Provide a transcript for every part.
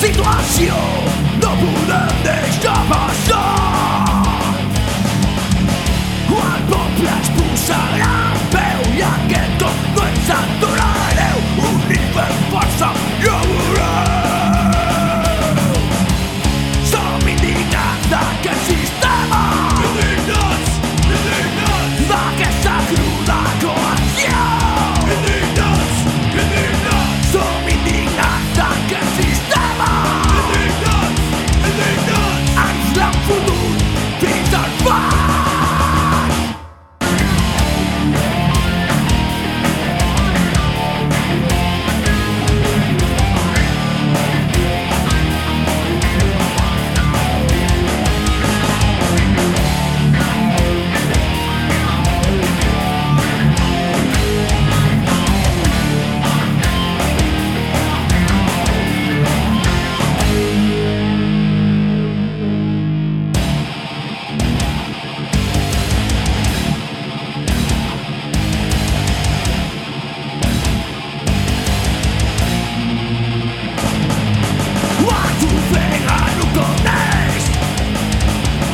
situación.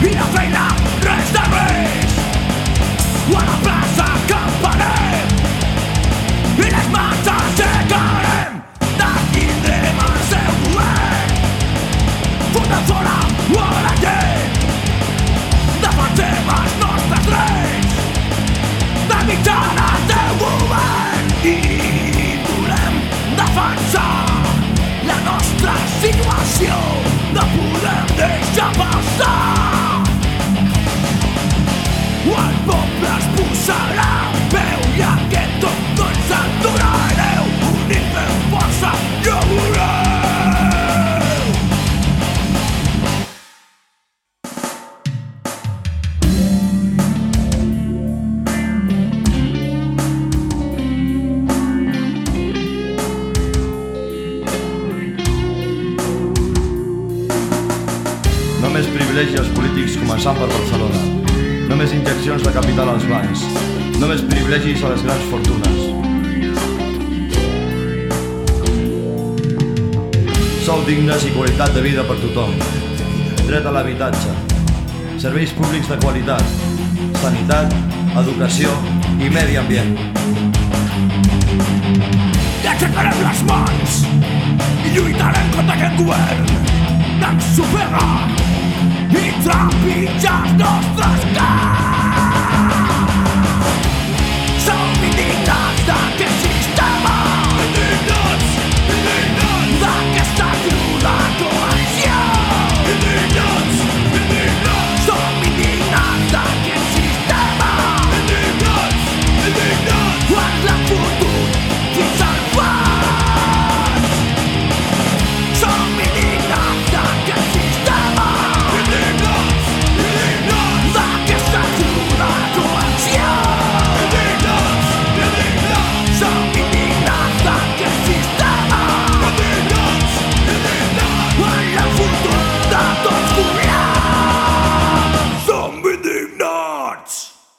I la feina res de. A la plaça camparem i les mans aixecarem. Detindrem el seu govern. Fotem fora a la gent. Defensem els nostres drets. De mitjana del govern i volem defensar la nostra situació no podem deixar passar el poble es posarà peu i ens aturareu units fem força veureu Només privilegi als polítics començant per Barcelona. Només injeccions de capital als bancs. Només privilegis a les grans fortunes. Sou dignes i qualitat de vida per tothom. Dret a l'habitatge. Serveis públics de qualitat. Sanitat, educació i medi ambient. I aixecarem les mans i lluitarem contra aquest govern d'ensofega i I'll be just the sky.